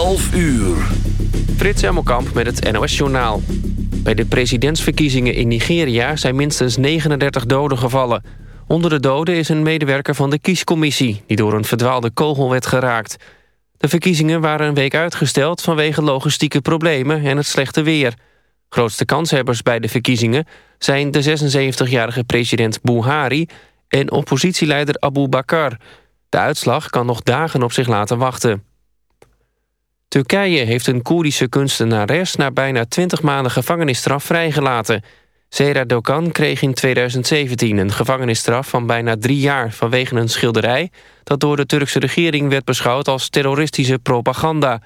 11 uur. Frits Emmelkamp met het NOS-journaal. Bij de presidentsverkiezingen in Nigeria zijn minstens 39 doden gevallen. Onder de doden is een medewerker van de kiescommissie... die door een verdwaalde kogel werd geraakt. De verkiezingen waren een week uitgesteld vanwege logistieke problemen en het slechte weer. Grootste kanshebbers bij de verkiezingen zijn de 76-jarige president Buhari... en oppositieleider Abu Bakr. De uitslag kan nog dagen op zich laten wachten. Turkije heeft een Koerdische kunstenares... na bijna 20 maanden gevangenisstraf vrijgelaten. Zera Dokan kreeg in 2017 een gevangenisstraf van bijna drie jaar... vanwege een schilderij dat door de Turkse regering werd beschouwd... als terroristische propaganda.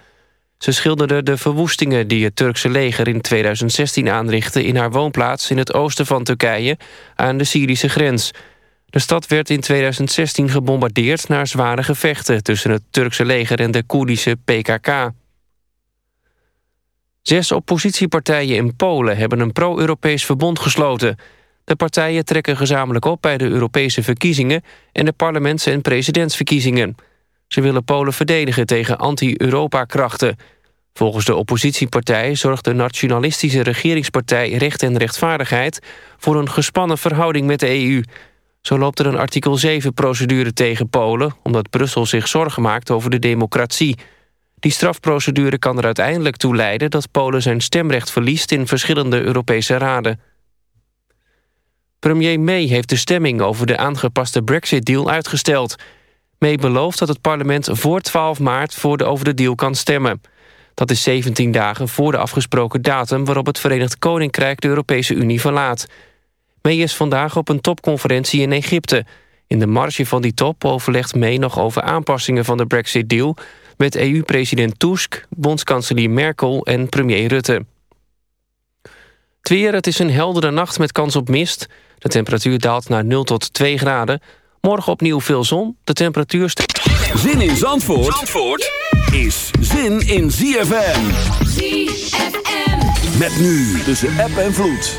Ze schilderde de verwoestingen die het Turkse leger in 2016 aanrichtte... in haar woonplaats in het oosten van Turkije aan de Syrische grens... De stad werd in 2016 gebombardeerd na zware gevechten... tussen het Turkse leger en de Koerdische PKK. Zes oppositiepartijen in Polen hebben een pro-Europees verbond gesloten. De partijen trekken gezamenlijk op bij de Europese verkiezingen... en de parlements- en presidentsverkiezingen. Ze willen Polen verdedigen tegen anti-Europa-krachten. Volgens de oppositiepartij zorgt de nationalistische regeringspartij Recht en Rechtvaardigheid... voor een gespannen verhouding met de EU... Zo loopt er een artikel 7-procedure tegen Polen... omdat Brussel zich zorgen maakt over de democratie. Die strafprocedure kan er uiteindelijk toe leiden... dat Polen zijn stemrecht verliest in verschillende Europese raden. Premier May heeft de stemming over de aangepaste Brexit-deal uitgesteld. May belooft dat het parlement voor 12 maart voor de over de deal kan stemmen. Dat is 17 dagen voor de afgesproken datum... waarop het Verenigd Koninkrijk de Europese Unie verlaat... May is vandaag op een topconferentie in Egypte. In de marge van die top overlegt May nog over aanpassingen van de Brexit-deal... met EU-president Tusk, bondskanselier Merkel en premier Rutte. Het weer, het is een heldere nacht met kans op mist. De temperatuur daalt naar 0 tot 2 graden. Morgen opnieuw veel zon. De temperatuur... Zin in Zandvoort, Zandvoort is zin in ZFM. ZFM. Met nu tussen app en vloed.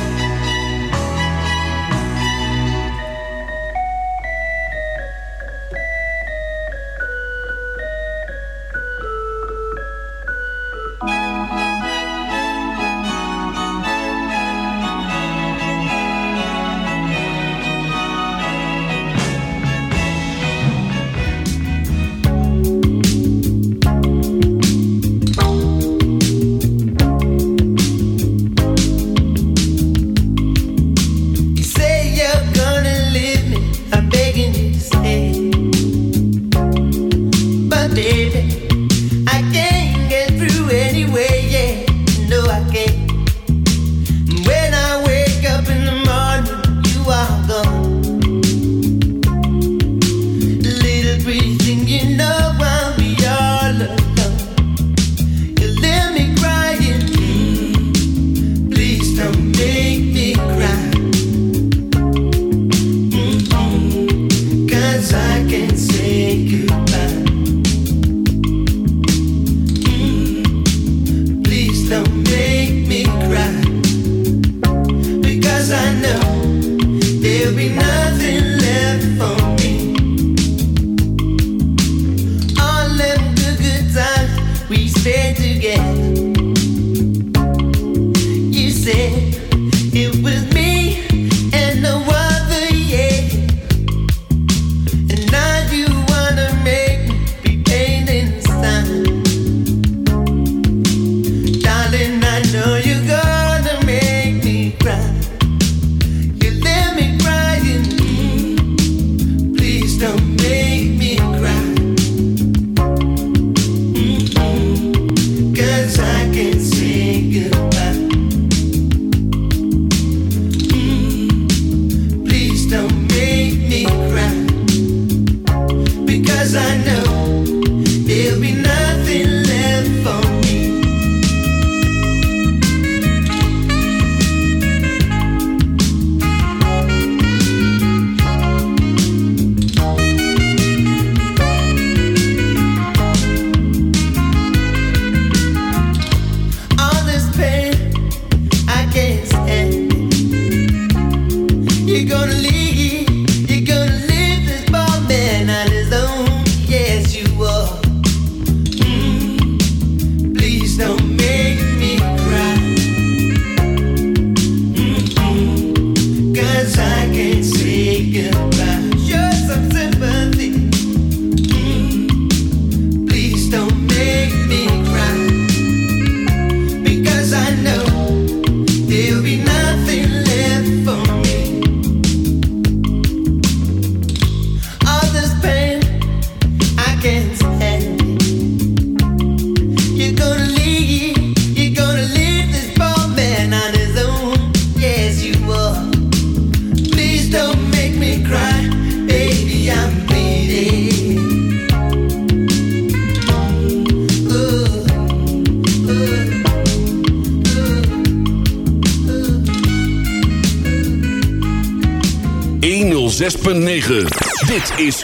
baby.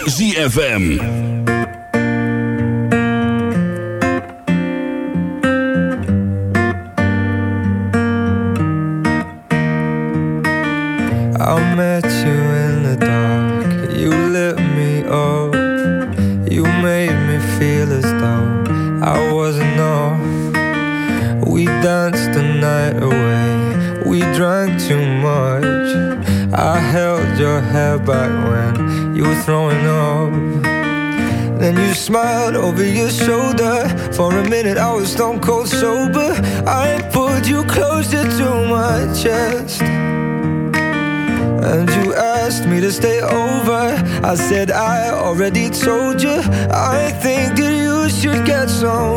ZFM. song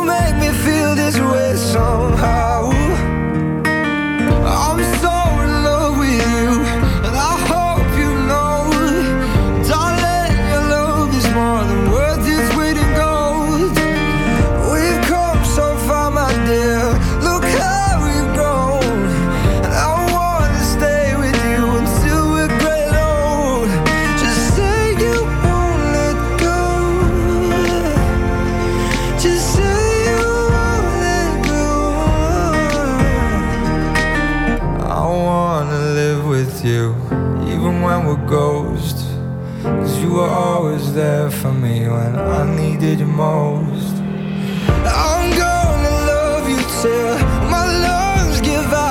Oh. there for me when I needed you most. I'm gonna love you till my lungs give out.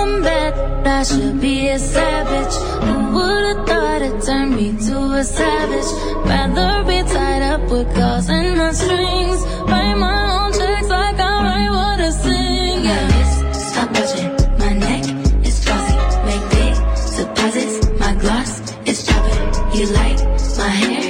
I'm bad, I should be a savage. Who would've thought it turned me to a savage? Rather be tied up with calls and the strings. Write my own checks like I write what I sing. Yeah, wrist, stop watching. My neck is glossy. Make big deposits. My gloss is chopping. You like my hair?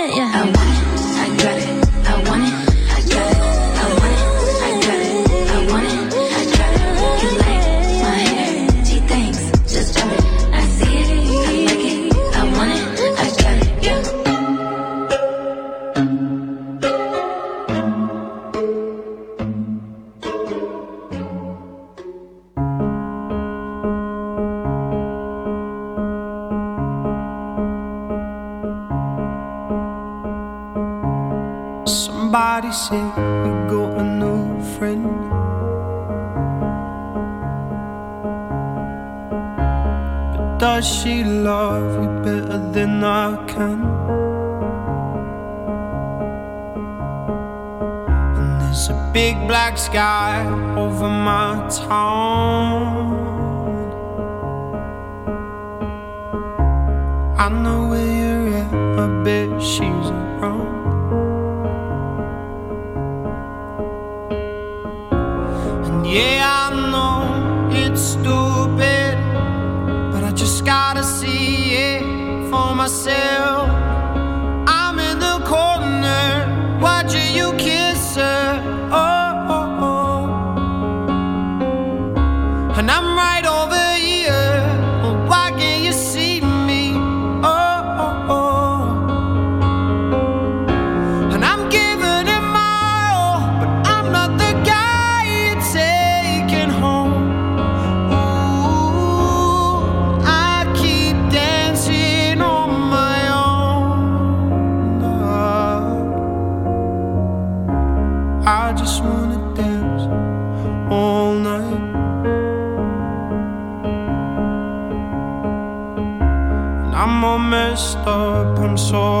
messed up, I'm sorry.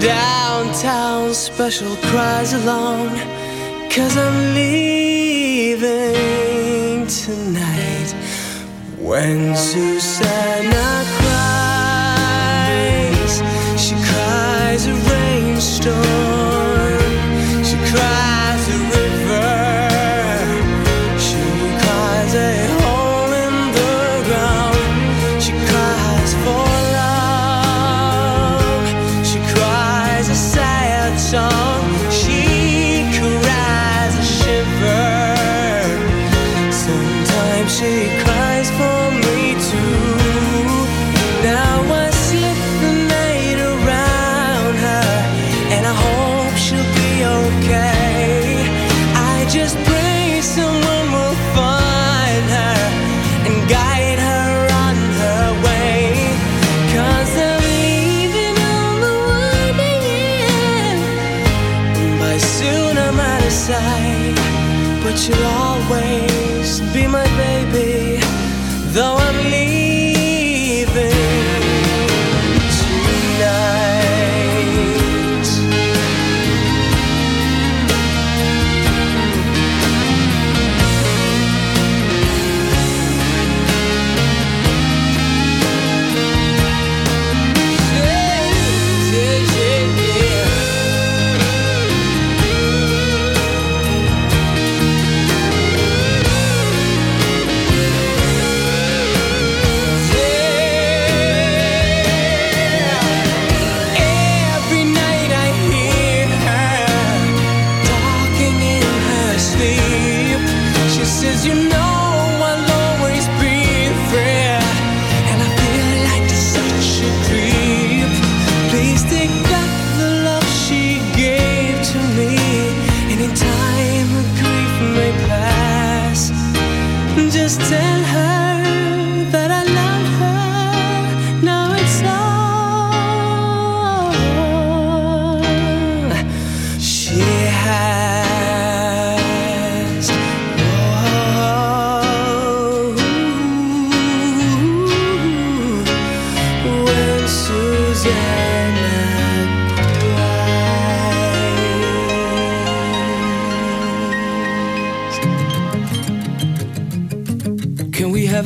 downtown special cries alone. Cause I'm leaving tonight. When Susanna just tell her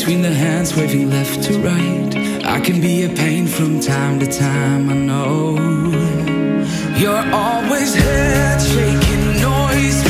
between the hands waving left to right. I can be a pain from time to time, I know. You're always head shaking noise.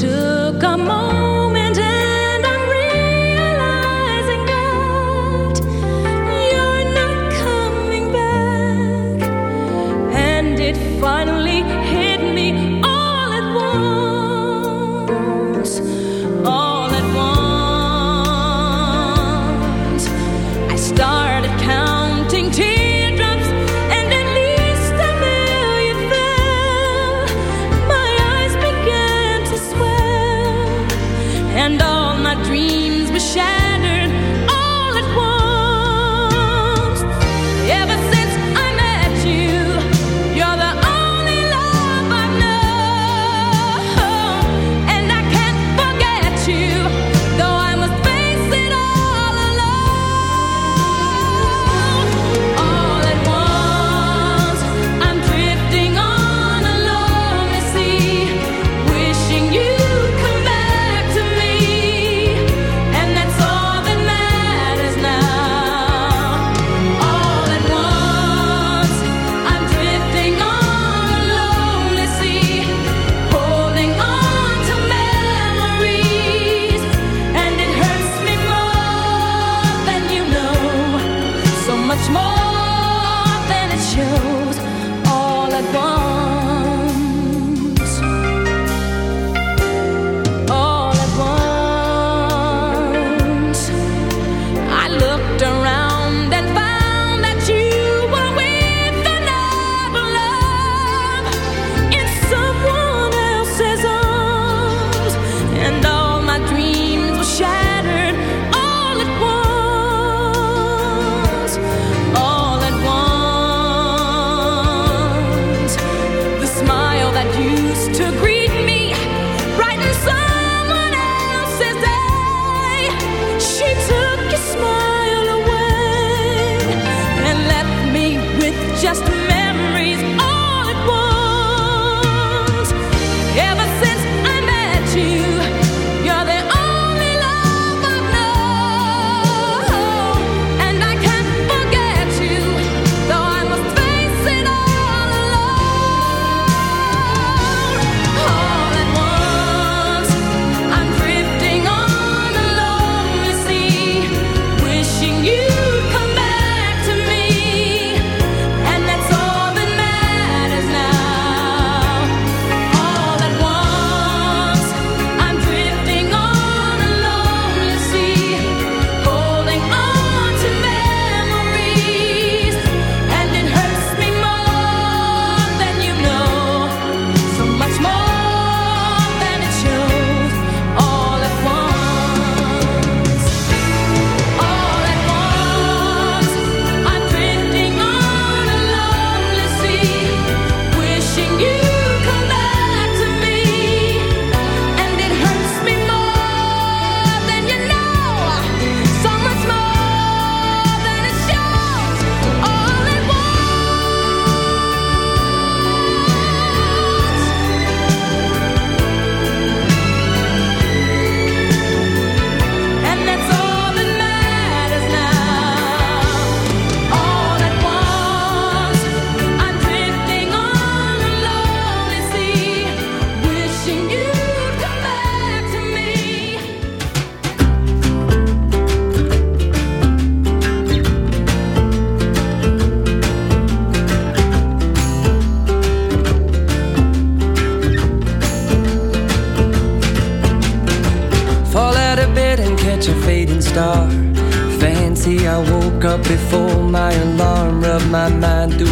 Took a moment